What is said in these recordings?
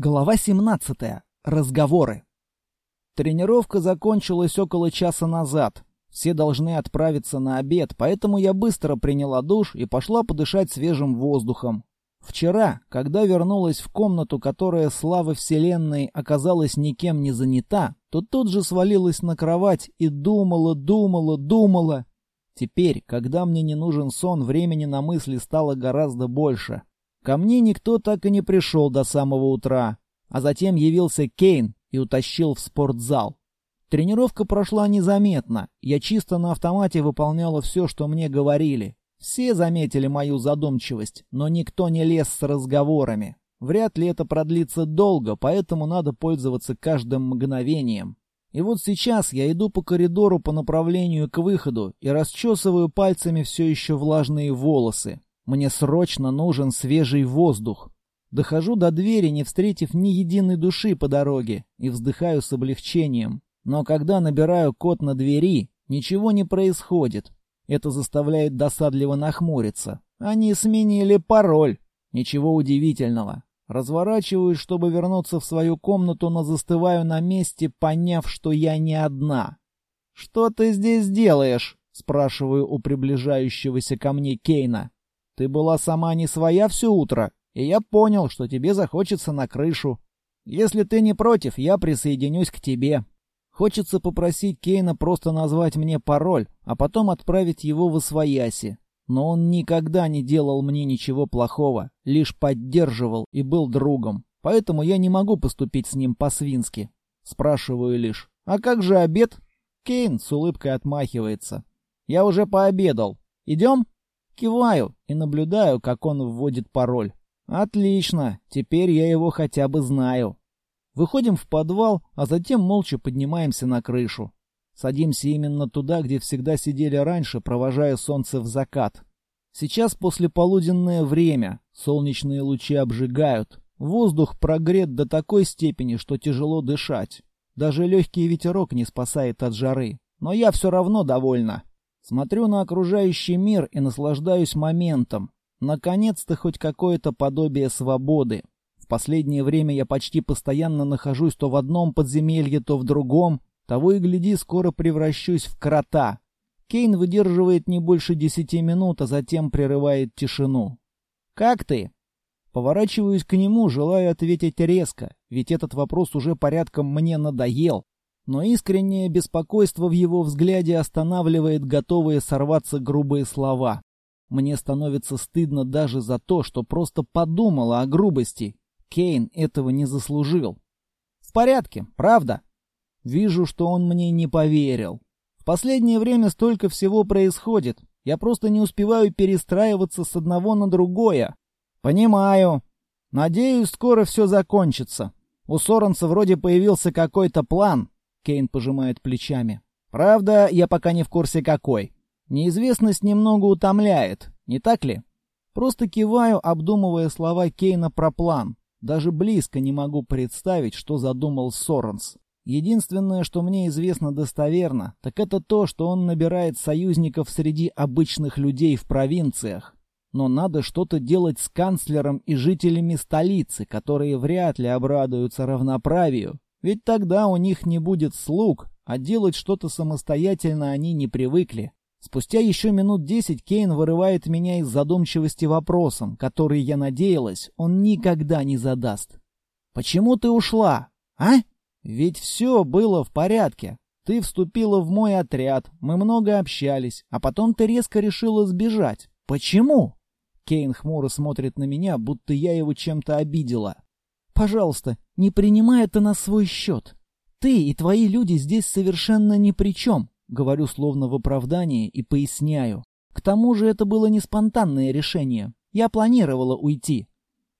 Глава 17. Разговоры. Тренировка закончилась около часа назад. Все должны отправиться на обед, поэтому я быстро приняла душ и пошла подышать свежим воздухом. Вчера, когда вернулась в комнату, которая, слава вселенной, оказалась никем не занята, то тут же свалилась на кровать и думала, думала, думала. Теперь, когда мне не нужен сон, времени на мысли стало гораздо больше. Ко мне никто так и не пришел до самого утра, а затем явился Кейн и утащил в спортзал. Тренировка прошла незаметно, я чисто на автомате выполняла все, что мне говорили. Все заметили мою задумчивость, но никто не лез с разговорами. Вряд ли это продлится долго, поэтому надо пользоваться каждым мгновением. И вот сейчас я иду по коридору по направлению к выходу и расчесываю пальцами все еще влажные волосы. Мне срочно нужен свежий воздух. Дохожу до двери, не встретив ни единой души по дороге, и вздыхаю с облегчением. Но когда набираю код на двери, ничего не происходит. Это заставляет досадливо нахмуриться. Они сменили пароль. Ничего удивительного. Разворачиваюсь, чтобы вернуться в свою комнату, но застываю на месте, поняв, что я не одна. «Что ты здесь делаешь?» — спрашиваю у приближающегося ко мне Кейна. Ты была сама не своя все утро, и я понял, что тебе захочется на крышу. Если ты не против, я присоединюсь к тебе. Хочется попросить Кейна просто назвать мне пароль, а потом отправить его в Освояси. Но он никогда не делал мне ничего плохого, лишь поддерживал и был другом. Поэтому я не могу поступить с ним по-свински. Спрашиваю лишь, а как же обед? Кейн с улыбкой отмахивается. Я уже пообедал. Идем? Киваю и наблюдаю, как он вводит пароль. Отлично, теперь я его хотя бы знаю. Выходим в подвал, а затем молча поднимаемся на крышу. Садимся именно туда, где всегда сидели раньше, провожая солнце в закат. Сейчас послеполуденное время, солнечные лучи обжигают. Воздух прогрет до такой степени, что тяжело дышать. Даже легкий ветерок не спасает от жары. Но я все равно довольна. Смотрю на окружающий мир и наслаждаюсь моментом. Наконец-то хоть какое-то подобие свободы. В последнее время я почти постоянно нахожусь то в одном подземелье, то в другом. Того и гляди, скоро превращусь в крота. Кейн выдерживает не больше десяти минут, а затем прерывает тишину. «Как ты?» Поворачиваюсь к нему, желая ответить резко, ведь этот вопрос уже порядком мне надоел но искреннее беспокойство в его взгляде останавливает готовые сорваться грубые слова. Мне становится стыдно даже за то, что просто подумала о грубости. Кейн этого не заслужил. В порядке, правда? Вижу, что он мне не поверил. В последнее время столько всего происходит. Я просто не успеваю перестраиваться с одного на другое. Понимаю. Надеюсь, скоро все закончится. У Соренса вроде появился какой-то план, Кейн пожимает плечами. Правда, я пока не в курсе какой. Неизвестность немного утомляет, не так ли? Просто киваю, обдумывая слова Кейна про план. Даже близко не могу представить, что задумал Соренс. Единственное, что мне известно достоверно, так это то, что он набирает союзников среди обычных людей в провинциях. Но надо что-то делать с канцлером и жителями столицы, которые вряд ли обрадуются равноправию, ведь тогда у них не будет слуг, а делать что-то самостоятельно они не привыкли. Спустя еще минут десять Кейн вырывает меня из задумчивости вопросом, который, я надеялась, он никогда не задаст. «Почему ты ушла? А? Ведь все было в порядке. Ты вступила в мой отряд, мы много общались, а потом ты резко решила сбежать. Почему?» Кейн хмуро смотрит на меня, будто я его чем-то обидела. Пожалуйста, не принимай это на свой счет. Ты и твои люди здесь совершенно ни при чем, говорю словно в оправдании и поясняю. К тому же это было не спонтанное решение. Я планировала уйти.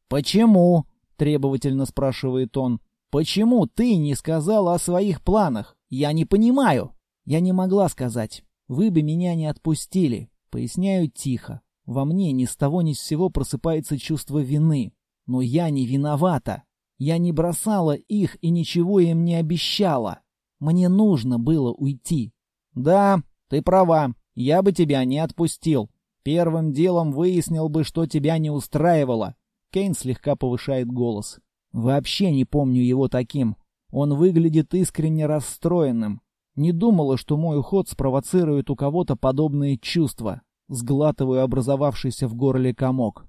Почему? требовательно спрашивает он. Почему ты не сказала о своих планах? Я не понимаю. Я не могла сказать. Вы бы меня не отпустили. Поясняю тихо. Во мне ни с того ни с сего просыпается чувство вины. Но я не виновата. Я не бросала их и ничего им не обещала. Мне нужно было уйти. Да, ты права. Я бы тебя не отпустил. Первым делом выяснил бы, что тебя не устраивало. Кейн слегка повышает голос. Вообще не помню его таким. Он выглядит искренне расстроенным. Не думала, что мой уход спровоцирует у кого-то подобные чувства. Сглатываю образовавшийся в горле комок.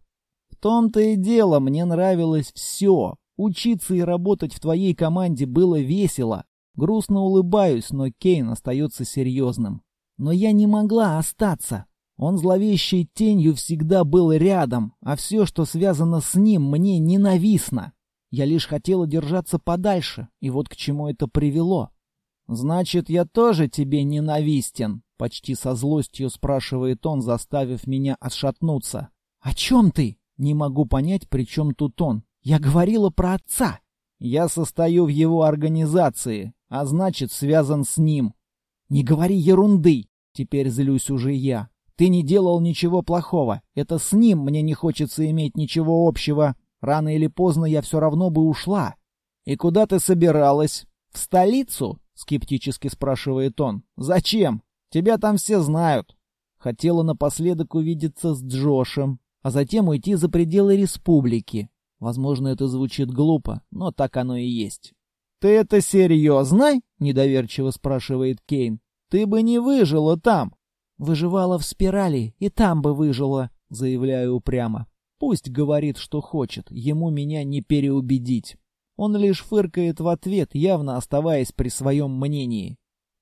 В том-то и дело, мне нравилось все. Учиться и работать в твоей команде было весело. Грустно улыбаюсь, но Кейн остается серьезным. Но я не могла остаться. Он зловещей тенью всегда был рядом, а все, что связано с ним, мне ненавистно. Я лишь хотела держаться подальше, и вот к чему это привело. «Значит, я тоже тебе ненавистен?» — почти со злостью спрашивает он, заставив меня отшатнуться. «О чем ты?» «Не могу понять, при чем тут он. Я говорила про отца». «Я состою в его организации, а значит, связан с ним». «Не говори ерунды!» Теперь злюсь уже я. Ты не делал ничего плохого. Это с ним мне не хочется иметь ничего общего. Рано или поздно я все равно бы ушла. И куда ты собиралась? В столицу? Скептически спрашивает он. Зачем? Тебя там все знают. Хотела напоследок увидеться с Джошем, а затем уйти за пределы республики. Возможно, это звучит глупо, но так оно и есть. «Ты это серьезно?» — недоверчиво спрашивает Кейн. «Ты бы не выжила там. Выживала в спирали, и там бы выжила, заявляю упрямо. Пусть говорит, что хочет, ему меня не переубедить. Он лишь фыркает в ответ, явно оставаясь при своем мнении.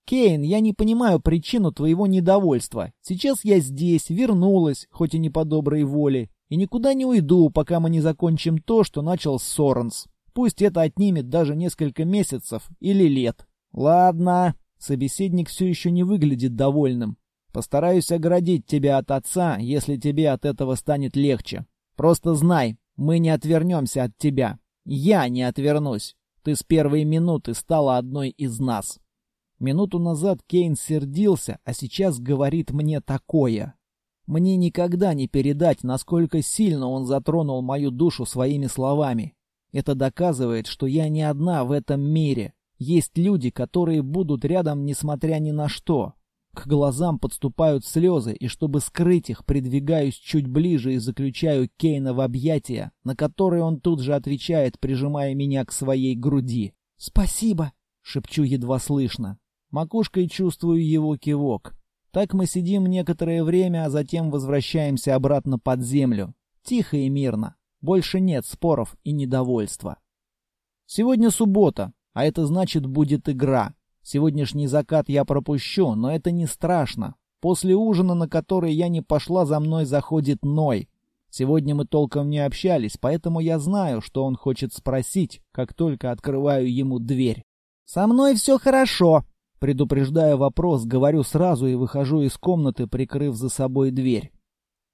«Кейн, я не понимаю причину твоего недовольства. Сейчас я здесь, вернулась, хоть и не по доброй воле, и никуда не уйду, пока мы не закончим то, что начал Соренс. Пусть это отнимет даже несколько месяцев или лет». «Ладно». Собеседник все еще не выглядит довольным. Постараюсь оградить тебя от отца, если тебе от этого станет легче. Просто знай, мы не отвернемся от тебя. Я не отвернусь. Ты с первой минуты стала одной из нас. Минуту назад Кейн сердился, а сейчас говорит мне такое. Мне никогда не передать, насколько сильно он затронул мою душу своими словами. Это доказывает, что я не одна в этом мире. Есть люди, которые будут рядом несмотря ни на что. К глазам подступают слезы, и чтобы скрыть их, придвигаюсь чуть ближе и заключаю Кейна в объятия, на которые он тут же отвечает, прижимая меня к своей груди. «Спасибо!» — шепчу едва слышно. Макушкой чувствую его кивок. Так мы сидим некоторое время, а затем возвращаемся обратно под землю. Тихо и мирно. Больше нет споров и недовольства. Сегодня суббота, а это значит будет игра. Сегодняшний закат я пропущу, но это не страшно. После ужина, на который я не пошла, за мной заходит Ной. Сегодня мы толком не общались, поэтому я знаю, что он хочет спросить, как только открываю ему дверь. «Со мной все хорошо», Предупреждая вопрос, говорю сразу и выхожу из комнаты, прикрыв за собой дверь.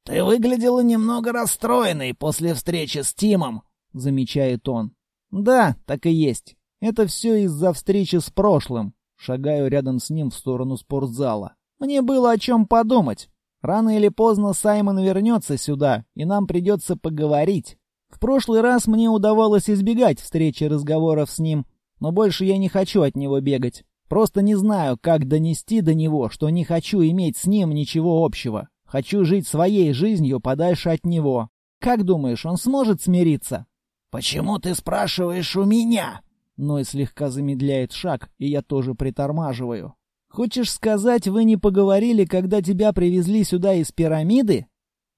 «Ты выглядела немного расстроенной после встречи с Тимом», — замечает он. «Да, так и есть. Это все из-за встречи с прошлым. Шагаю рядом с ним в сторону спортзала. Мне было о чем подумать. Рано или поздно Саймон вернется сюда, и нам придется поговорить. В прошлый раз мне удавалось избегать встречи разговоров с ним, но больше я не хочу от него бегать. Просто не знаю, как донести до него, что не хочу иметь с ним ничего общего. Хочу жить своей жизнью подальше от него. Как думаешь, он сможет смириться? «Почему ты спрашиваешь у меня?» Ной слегка замедляет шаг, и я тоже притормаживаю. «Хочешь сказать, вы не поговорили, когда тебя привезли сюда из пирамиды?»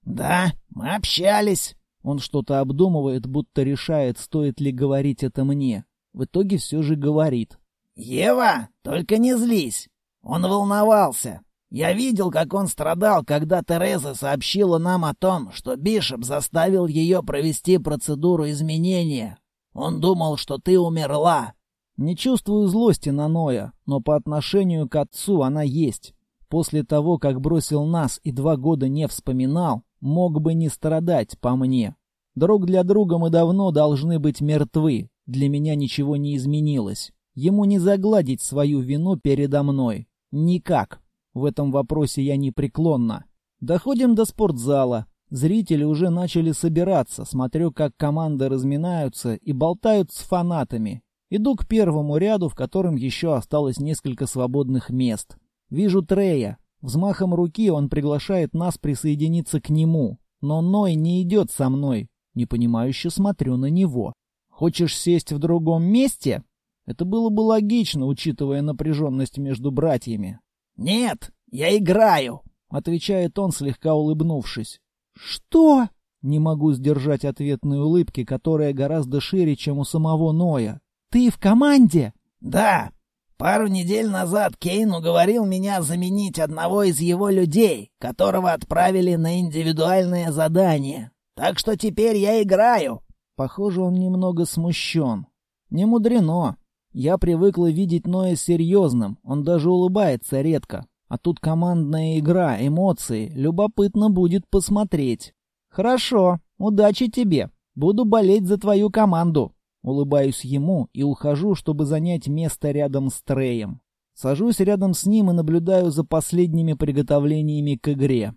«Да, мы общались». Он что-то обдумывает, будто решает, стоит ли говорить это мне. В итоге все же говорит. «Ева, только не злись. Он волновался. Я видел, как он страдал, когда Тереза сообщила нам о том, что Бишоп заставил ее провести процедуру изменения. Он думал, что ты умерла. Не чувствую злости на Ноя, но по отношению к отцу она есть. После того, как бросил нас и два года не вспоминал, мог бы не страдать по мне. Друг для друга мы давно должны быть мертвы. Для меня ничего не изменилось. Ему не загладить свою вину передо мной. Никак. В этом вопросе я непреклонна. Доходим до спортзала. Зрители уже начали собираться, смотрю, как команды разминаются и болтают с фанатами. Иду к первому ряду, в котором еще осталось несколько свободных мест. Вижу Трея. Взмахом руки он приглашает нас присоединиться к нему. Но Ной не идет со мной. Непонимающе смотрю на него. Хочешь сесть в другом месте? Это было бы логично, учитывая напряженность между братьями. «Нет, я играю», — отвечает он, слегка улыбнувшись. «Что?» Не могу сдержать ответной улыбки, которая гораздо шире, чем у самого Ноя. «Ты в команде?» «Да. Пару недель назад Кейн уговорил меня заменить одного из его людей, которого отправили на индивидуальное задание. Так что теперь я играю». Похоже, он немного смущен. Не мудрено. Я привыкла видеть Ноя серьезным, он даже улыбается редко. А тут командная игра, эмоции, любопытно будет посмотреть. «Хорошо, удачи тебе. Буду болеть за твою команду». Улыбаюсь ему и ухожу, чтобы занять место рядом с Треем. Сажусь рядом с ним и наблюдаю за последними приготовлениями к игре.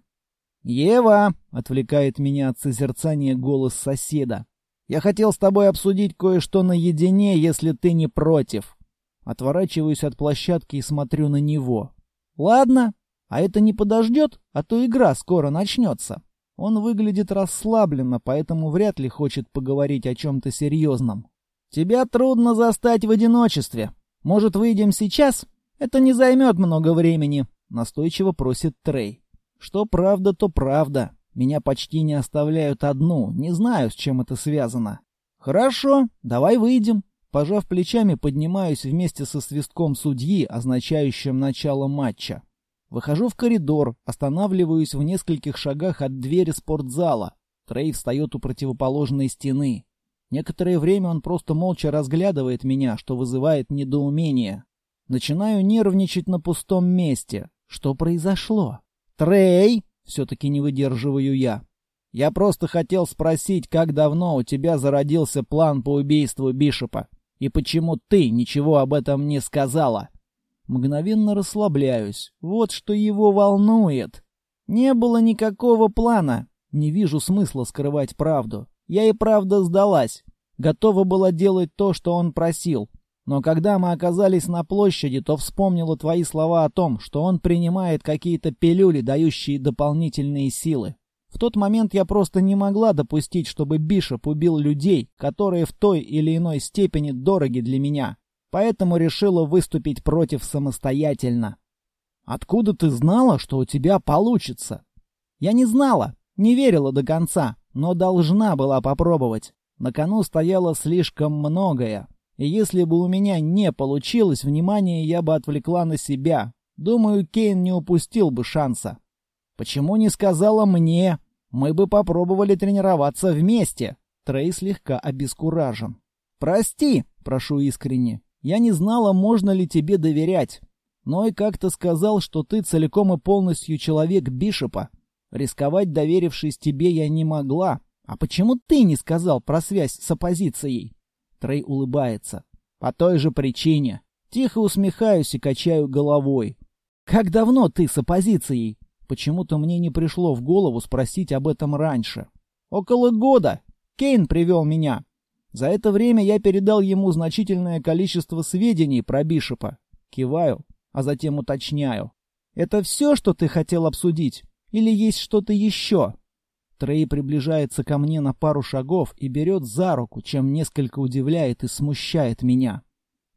«Ева!» — отвлекает меня от созерцания голос соседа. Я хотел с тобой обсудить кое-что наедине, если ты не против. Отворачиваюсь от площадки и смотрю на него. Ладно, а это не подождет, а то игра скоро начнется. Он выглядит расслабленно, поэтому вряд ли хочет поговорить о чем-то серьезном. Тебя трудно застать в одиночестве. Может, выйдем сейчас? Это не займет много времени, настойчиво просит Трей. Что правда, то правда. Меня почти не оставляют одну, не знаю, с чем это связано. Хорошо, давай выйдем. Пожав плечами, поднимаюсь вместе со свистком судьи, означающим начало матча. Выхожу в коридор, останавливаюсь в нескольких шагах от двери спортзала. Трей встает у противоположной стены. Некоторое время он просто молча разглядывает меня, что вызывает недоумение. Начинаю нервничать на пустом месте. Что произошло? «Трей!» Все-таки не выдерживаю я. Я просто хотел спросить, как давно у тебя зародился план по убийству Бишопа, и почему ты ничего об этом не сказала. Мгновенно расслабляюсь. Вот что его волнует. Не было никакого плана. Не вижу смысла скрывать правду. Я и правда сдалась. Готова была делать то, что он просил. Но когда мы оказались на площади, то вспомнила твои слова о том, что он принимает какие-то пилюли, дающие дополнительные силы. В тот момент я просто не могла допустить, чтобы Бишоп убил людей, которые в той или иной степени дороги для меня. Поэтому решила выступить против самостоятельно. Откуда ты знала, что у тебя получится? Я не знала, не верила до конца, но должна была попробовать. На кону стояло слишком многое. И если бы у меня не получилось, внимание я бы отвлекла на себя. Думаю, Кейн не упустил бы шанса. Почему не сказала мне? Мы бы попробовали тренироваться вместе. Трей слегка обескуражен. Прости, прошу искренне. Я не знала, можно ли тебе доверять. Но и как-то сказал, что ты целиком и полностью человек Бишопа. Рисковать, доверившись тебе, я не могла. А почему ты не сказал про связь с оппозицией? Трей улыбается. По той же причине. Тихо усмехаюсь и качаю головой. Как давно ты с оппозицией? Почему-то мне не пришло в голову спросить об этом раньше. Около года. Кейн привел меня. За это время я передал ему значительное количество сведений про Бишопа. Киваю, а затем уточняю. Это все, что ты хотел обсудить? Или есть что-то еще? Трей приближается ко мне на пару шагов и берет за руку, чем несколько удивляет и смущает меня.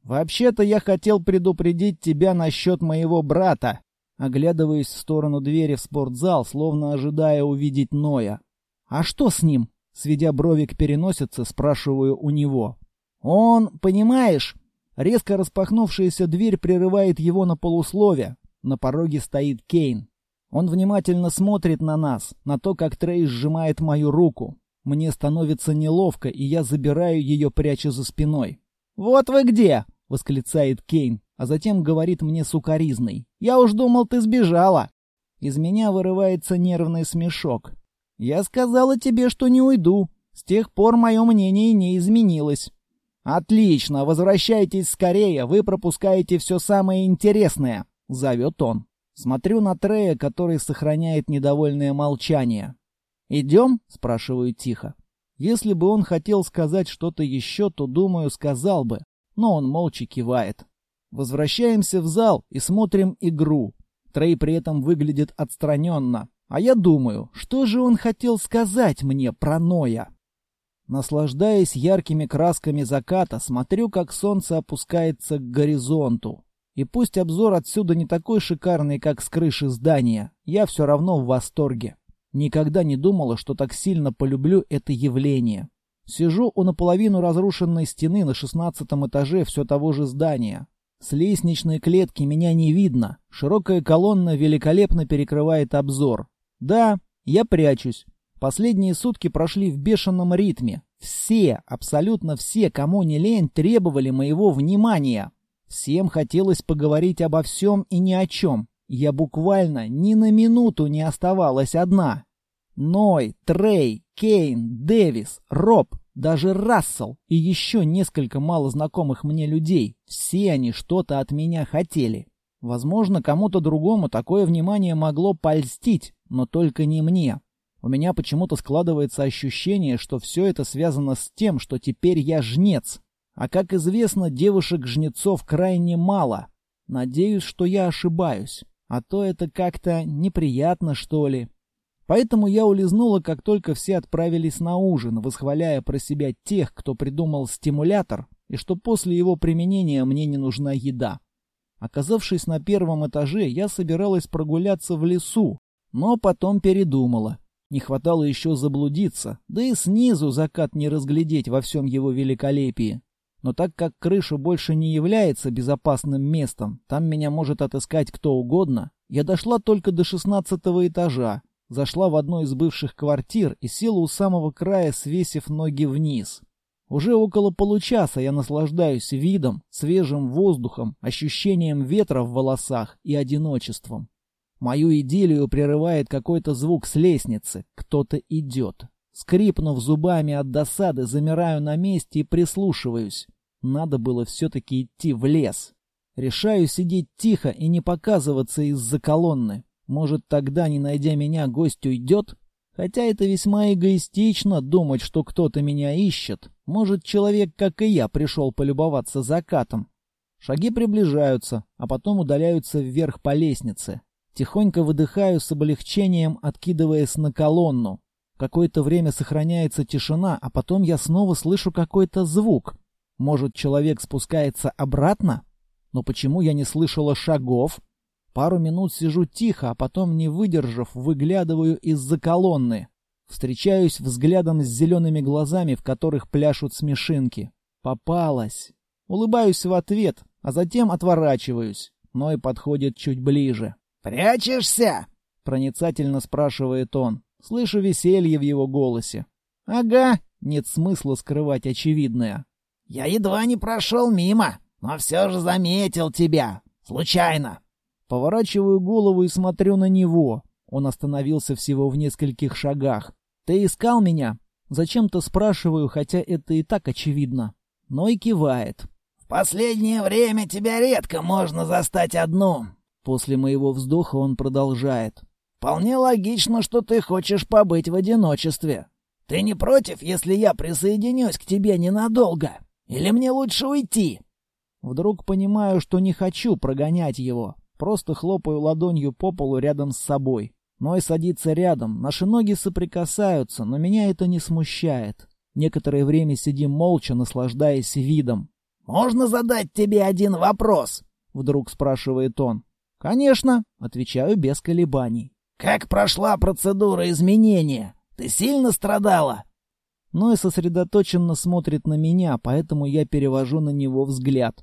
«Вообще-то я хотел предупредить тебя насчет моего брата», оглядываясь в сторону двери в спортзал, словно ожидая увидеть Ноя. «А что с ним?» Сведя брови к переносице, спрашиваю у него. «Он, понимаешь...» Резко распахнувшаяся дверь прерывает его на полуслове. На пороге стоит Кейн. Он внимательно смотрит на нас, на то, как Трей сжимает мою руку. Мне становится неловко, и я забираю ее, пряча за спиной. «Вот вы где!» — восклицает Кейн, а затем говорит мне сукоризной. «Я уж думал, ты сбежала!» Из меня вырывается нервный смешок. «Я сказала тебе, что не уйду. С тех пор мое мнение не изменилось». «Отлично, возвращайтесь скорее, вы пропускаете все самое интересное», — зовет он. Смотрю на Трея, который сохраняет недовольное молчание. «Идем?» — спрашиваю тихо. Если бы он хотел сказать что-то еще, то, думаю, сказал бы, но он молча кивает. Возвращаемся в зал и смотрим игру. Трей при этом выглядит отстраненно. А я думаю, что же он хотел сказать мне про Ноя? Наслаждаясь яркими красками заката, смотрю, как солнце опускается к горизонту. И пусть обзор отсюда не такой шикарный, как с крыши здания, я все равно в восторге. Никогда не думала, что так сильно полюблю это явление. Сижу у наполовину разрушенной стены на шестнадцатом этаже все того же здания. С лестничной клетки меня не видно. Широкая колонна великолепно перекрывает обзор. Да, я прячусь. Последние сутки прошли в бешеном ритме. Все, абсолютно все, кому не лень, требовали моего внимания. Всем хотелось поговорить обо всем и ни о чем. Я буквально ни на минуту не оставалась одна. Ной, Трей, Кейн, Дэвис, Роб, даже Рассел и еще несколько малознакомых мне людей. Все они что-то от меня хотели. Возможно, кому-то другому такое внимание могло польстить, но только не мне. У меня почему-то складывается ощущение, что все это связано с тем, что теперь я жнец. А как известно, девушек-жнецов крайне мало. Надеюсь, что я ошибаюсь. А то это как-то неприятно, что ли. Поэтому я улизнула, как только все отправились на ужин, восхваляя про себя тех, кто придумал стимулятор, и что после его применения мне не нужна еда. Оказавшись на первом этаже, я собиралась прогуляться в лесу, но потом передумала. Не хватало еще заблудиться, да и снизу закат не разглядеть во всем его великолепии. Но так как крыша больше не является безопасным местом, там меня может отыскать кто угодно, я дошла только до шестнадцатого этажа, зашла в одну из бывших квартир и села у самого края, свесив ноги вниз. Уже около получаса я наслаждаюсь видом, свежим воздухом, ощущением ветра в волосах и одиночеством. Мою идиллию прерывает какой-то звук с лестницы. Кто-то идет. Скрипнув зубами от досады, замираю на месте и прислушиваюсь. Надо было все-таки идти в лес. Решаю сидеть тихо и не показываться из-за колонны. Может, тогда, не найдя меня, гость уйдет? Хотя это весьма эгоистично думать, что кто-то меня ищет. Может, человек, как и я, пришел полюбоваться закатом. Шаги приближаются, а потом удаляются вверх по лестнице. Тихонько выдыхаю с облегчением, откидываясь на колонну. Какое-то время сохраняется тишина, а потом я снова слышу какой-то звук. Может, человек спускается обратно? Но почему я не слышала шагов? Пару минут сижу тихо, а потом, не выдержав, выглядываю из-за колонны. Встречаюсь взглядом с зелеными глазами, в которых пляшут смешинки. Попалась. Улыбаюсь в ответ, а затем отворачиваюсь. Ной подходит чуть ближе. «Прячешься?» — проницательно спрашивает он. Слышу веселье в его голосе. «Ага, нет смысла скрывать очевидное. Я едва не прошел мимо, но все же заметил тебя. Случайно. Поворачиваю голову и смотрю на него. Он остановился всего в нескольких шагах. «Ты искал меня?» Зачем-то спрашиваю, хотя это и так очевидно. Но и кивает. «В последнее время тебя редко можно застать одну». После моего вздоха он продолжает. «Вполне логично, что ты хочешь побыть в одиночестве. Ты не против, если я присоединюсь к тебе ненадолго? Или мне лучше уйти?» Вдруг понимаю, что не хочу прогонять его. Просто хлопаю ладонью по полу рядом с собой. Ной садится рядом, наши ноги соприкасаются, но меня это не смущает. Некоторое время сидим молча, наслаждаясь видом. «Можно задать тебе один вопрос?» — вдруг спрашивает он. «Конечно», — отвечаю без колебаний. «Как прошла процедура изменения? Ты сильно страдала?» Ной сосредоточенно смотрит на меня, поэтому я перевожу на него взгляд.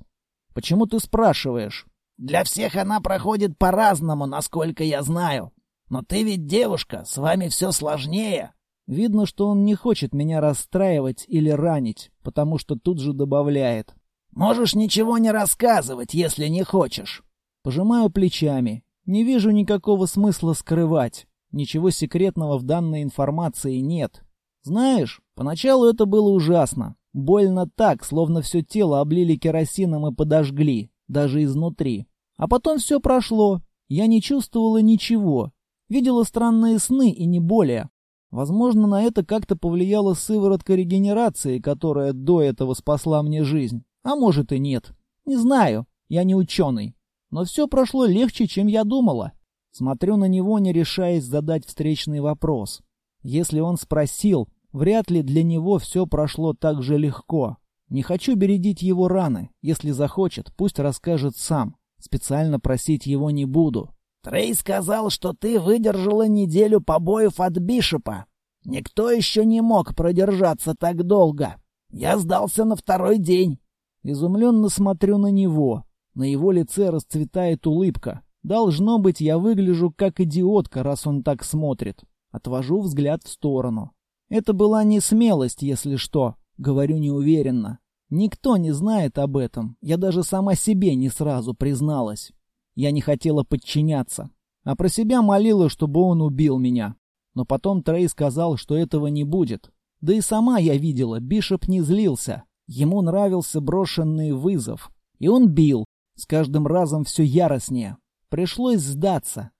«Почему ты спрашиваешь?» Для всех она проходит по-разному, насколько я знаю. Но ты ведь девушка, с вами все сложнее. Видно, что он не хочет меня расстраивать или ранить, потому что тут же добавляет. Можешь ничего не рассказывать, если не хочешь. Пожимаю плечами. Не вижу никакого смысла скрывать. Ничего секретного в данной информации нет. Знаешь, поначалу это было ужасно. Больно так, словно все тело облили керосином и подожгли, даже изнутри. А потом все прошло. Я не чувствовала ничего. Видела странные сны и не более. Возможно, на это как-то повлияла сыворотка регенерации, которая до этого спасла мне жизнь. А может и нет. Не знаю, я не ученый. Но все прошло легче, чем я думала. Смотрю на него, не решаясь задать встречный вопрос. Если он спросил, Вряд ли для него все прошло так же легко. Не хочу бередить его раны. Если захочет, пусть расскажет сам. Специально просить его не буду. Трей сказал, что ты выдержала неделю побоев от Бишопа. Никто еще не мог продержаться так долго. Я сдался на второй день. Изумленно смотрю на него. На его лице расцветает улыбка. Должно быть, я выгляжу как идиотка, раз он так смотрит. Отвожу взгляд в сторону. Это была не смелость, если что. Говорю неуверенно. Никто не знает об этом. Я даже сама себе не сразу призналась. Я не хотела подчиняться. А про себя молила, чтобы он убил меня. Но потом Трей сказал, что этого не будет. Да и сама я видела, Бишоп не злился. Ему нравился брошенный вызов. И он бил. С каждым разом все яростнее. Пришлось сдаться.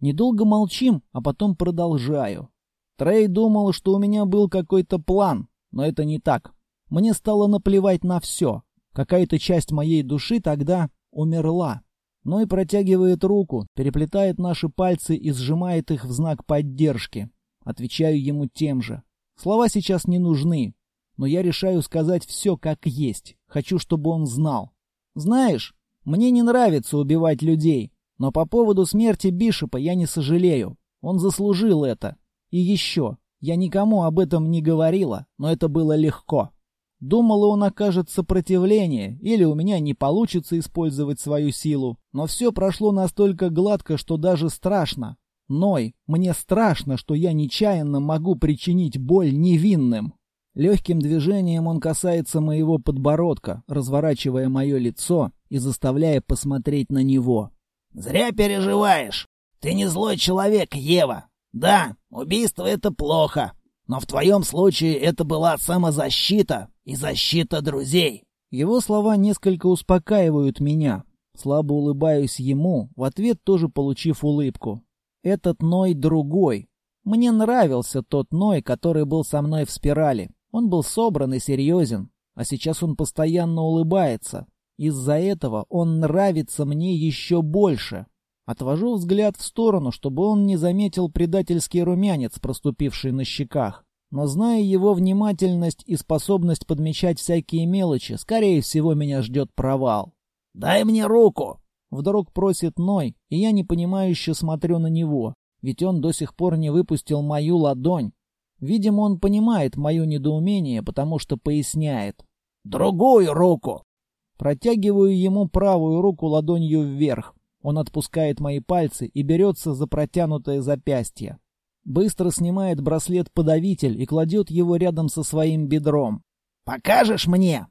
Недолго молчим, а потом продолжаю. Трей думал, что у меня был какой-то план, но это не так. Мне стало наплевать на все. Какая-то часть моей души тогда умерла. Но и протягивает руку, переплетает наши пальцы и сжимает их в знак поддержки. Отвечаю ему тем же. Слова сейчас не нужны, но я решаю сказать все как есть. Хочу, чтобы он знал. Знаешь, мне не нравится убивать людей, но по поводу смерти Бишопа я не сожалею. Он заслужил это. И еще, я никому об этом не говорила, но это было легко. Думала, он окажет сопротивление, или у меня не получится использовать свою силу. Но все прошло настолько гладко, что даже страшно. Ной, мне страшно, что я нечаянно могу причинить боль невинным. Легким движением он касается моего подбородка, разворачивая мое лицо и заставляя посмотреть на него. «Зря переживаешь. Ты не злой человек, Ева. Да, убийство — это плохо, но в твоем случае это была самозащита и защита друзей». Его слова несколько успокаивают меня. Слабо улыбаюсь ему, в ответ тоже получив улыбку. Этот Ной другой. Мне нравился тот Ной, который был со мной в спирали. Он был собран и серьезен, а сейчас он постоянно улыбается. Из-за этого он нравится мне еще больше. Отвожу взгляд в сторону, чтобы он не заметил предательский румянец, проступивший на щеках. Но зная его внимательность и способность подмечать всякие мелочи, скорее всего, меня ждет провал. «Дай мне руку!» Вдруг просит Ной, и я непонимающе смотрю на него, ведь он до сих пор не выпустил мою ладонь. Видимо, он понимает мое недоумение, потому что поясняет. «Другую руку!» Протягиваю ему правую руку ладонью вверх. Он отпускает мои пальцы и берется за протянутое запястье. Быстро снимает браслет-подавитель и кладет его рядом со своим бедром. «Покажешь мне?»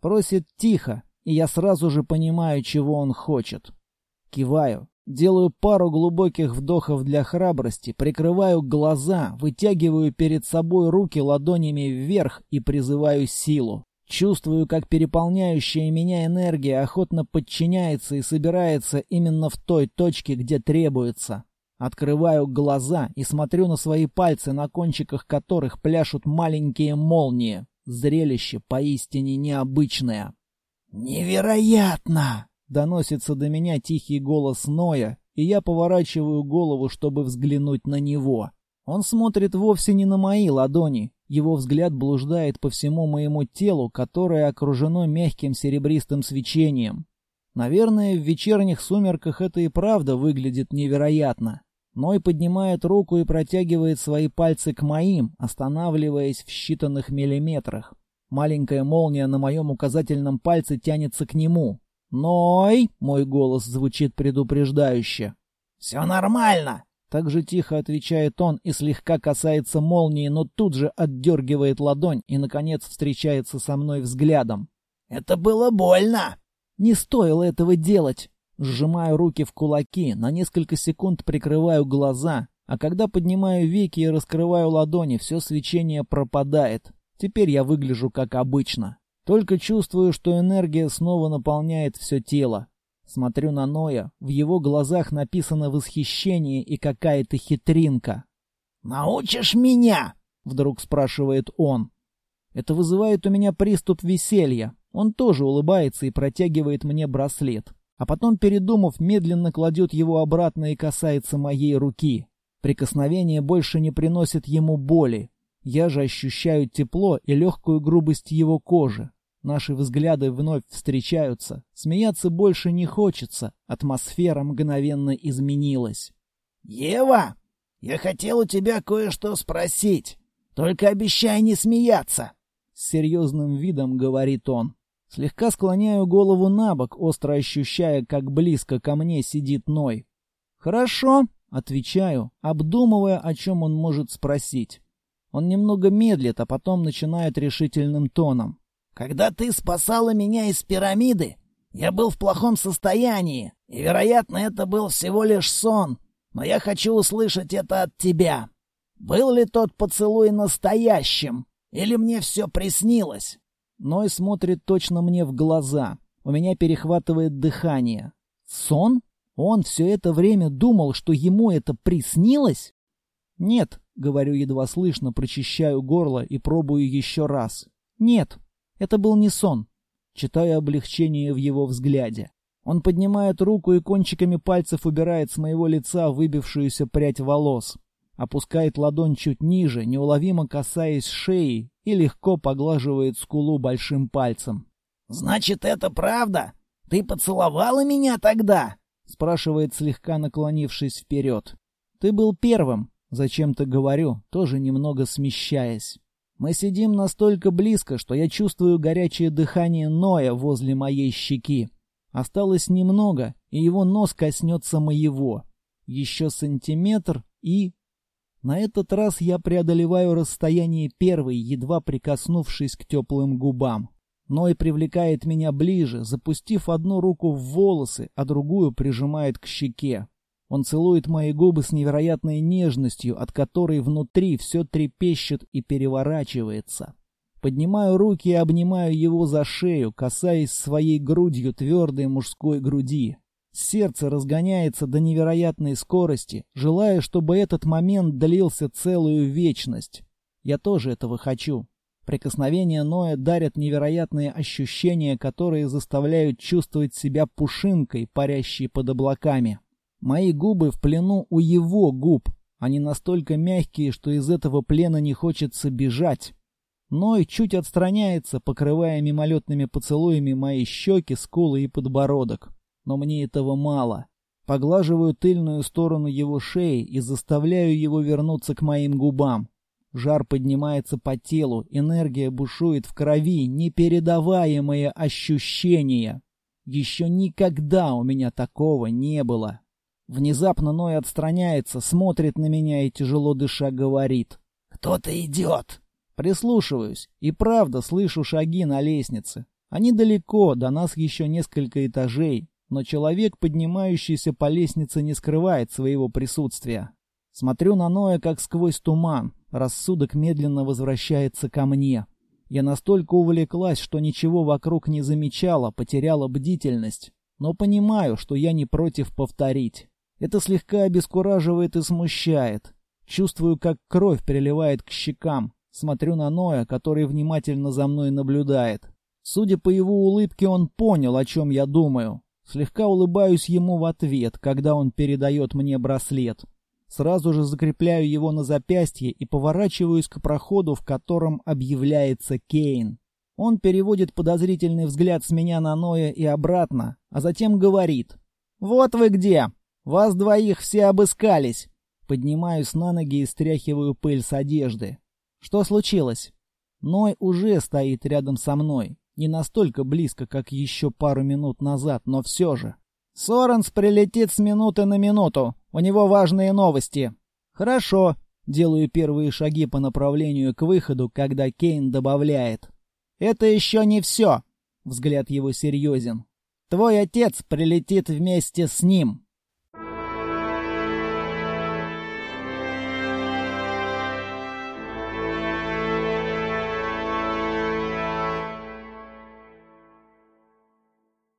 Просит тихо, и я сразу же понимаю, чего он хочет. Киваю, делаю пару глубоких вдохов для храбрости, прикрываю глаза, вытягиваю перед собой руки ладонями вверх и призываю силу. Чувствую, как переполняющая меня энергия охотно подчиняется и собирается именно в той точке, где требуется. Открываю глаза и смотрю на свои пальцы, на кончиках которых пляшут маленькие молнии. Зрелище поистине необычное. «Невероятно!» — доносится до меня тихий голос Ноя, и я поворачиваю голову, чтобы взглянуть на него. Он смотрит вовсе не на мои ладони, его взгляд блуждает по всему моему телу, которое окружено мягким серебристым свечением. Наверное, в вечерних сумерках это и правда выглядит невероятно. Ной поднимает руку и протягивает свои пальцы к моим, останавливаясь в считанных миллиметрах. Маленькая молния на моем указательном пальце тянется к нему. «Ной!» — мой голос звучит предупреждающе. «Все нормально!» Так же тихо отвечает он и слегка касается молнии, но тут же отдергивает ладонь и, наконец, встречается со мной взглядом. «Это было больно!» «Не стоило этого делать!» Сжимаю руки в кулаки, на несколько секунд прикрываю глаза, а когда поднимаю веки и раскрываю ладони, все свечение пропадает. Теперь я выгляжу как обычно. Только чувствую, что энергия снова наполняет все тело. Смотрю на Ноя, в его глазах написано восхищение и какая-то хитринка. «Научишь меня?» — вдруг спрашивает он. Это вызывает у меня приступ веселья. Он тоже улыбается и протягивает мне браслет. А потом, передумав, медленно кладет его обратно и касается моей руки. Прикосновение больше не приносит ему боли. Я же ощущаю тепло и легкую грубость его кожи. Наши взгляды вновь встречаются. Смеяться больше не хочется. Атмосфера мгновенно изменилась. «Ева, я хотел у тебя кое-что спросить. Только обещай не смеяться!» С серьезным видом говорит он. Слегка склоняю голову на бок, остро ощущая, как близко ко мне сидит Ной. «Хорошо», — отвечаю, обдумывая, о чем он может спросить. Он немного медлит, а потом начинает решительным тоном. «Когда ты спасала меня из пирамиды, я был в плохом состоянии, и, вероятно, это был всего лишь сон, но я хочу услышать это от тебя. Был ли тот поцелуй настоящим, или мне все приснилось?» Ной смотрит точно мне в глаза. У меня перехватывает дыхание. Сон? Он все это время думал, что ему это приснилось? Нет, говорю едва слышно, прочищаю горло и пробую еще раз. Нет, это был не сон. Читаю облегчение в его взгляде. Он поднимает руку и кончиками пальцев убирает с моего лица выбившуюся прядь волос. Опускает ладонь чуть ниже, неуловимо касаясь шеи, и легко поглаживает скулу большим пальцем. «Значит, это правда? Ты поцеловала меня тогда?» спрашивает, слегка наклонившись вперед. «Ты был первым», — зачем-то говорю, тоже немного смещаясь. Мы сидим настолько близко, что я чувствую горячее дыхание Ноя возле моей щеки. Осталось немного, и его нос коснется моего. Еще сантиметр и... На этот раз я преодолеваю расстояние первый, едва прикоснувшись к теплым губам. Ной привлекает меня ближе, запустив одну руку в волосы, а другую прижимает к щеке. Он целует мои губы с невероятной нежностью, от которой внутри все трепещет и переворачивается. Поднимаю руки и обнимаю его за шею, касаясь своей грудью твердой мужской груди. Сердце разгоняется до невероятной скорости, желая, чтобы этот момент длился целую вечность. Я тоже этого хочу. Прикосновения Ноя дарят невероятные ощущения, которые заставляют чувствовать себя пушинкой, парящей под облаками. Мои губы в плену у его губ. Они настолько мягкие, что из этого плена не хочется бежать. Ной чуть отстраняется, покрывая мимолетными поцелуями мои щеки, скулы и подбородок но мне этого мало. Поглаживаю тыльную сторону его шеи и заставляю его вернуться к моим губам. Жар поднимается по телу, энергия бушует в крови, непередаваемые ощущения. Еще никогда у меня такого не было. Внезапно Ной отстраняется, смотрит на меня и тяжело дыша говорит. «Кто-то идет!» Прислушиваюсь, и правда слышу шаги на лестнице. Они далеко, до нас еще несколько этажей, но человек, поднимающийся по лестнице, не скрывает своего присутствия. Смотрю на Ноя, как сквозь туман. Рассудок медленно возвращается ко мне. Я настолько увлеклась, что ничего вокруг не замечала, потеряла бдительность. Но понимаю, что я не против повторить. Это слегка обескураживает и смущает. Чувствую, как кровь переливает к щекам. Смотрю на Ноя, который внимательно за мной наблюдает. Судя по его улыбке, он понял, о чем я думаю. Слегка улыбаюсь ему в ответ, когда он передает мне браслет. Сразу же закрепляю его на запястье и поворачиваюсь к проходу, в котором объявляется Кейн. Он переводит подозрительный взгляд с меня на Ноя и обратно, а затем говорит. «Вот вы где! Вас двоих все обыскались!» Поднимаюсь на ноги и стряхиваю пыль с одежды. «Что случилось?» Ной уже стоит рядом со мной. Не настолько близко, как еще пару минут назад, но все же. «Соренс прилетит с минуты на минуту. У него важные новости». «Хорошо». Делаю первые шаги по направлению к выходу, когда Кейн добавляет. «Это еще не все». Взгляд его серьезен. «Твой отец прилетит вместе с ним».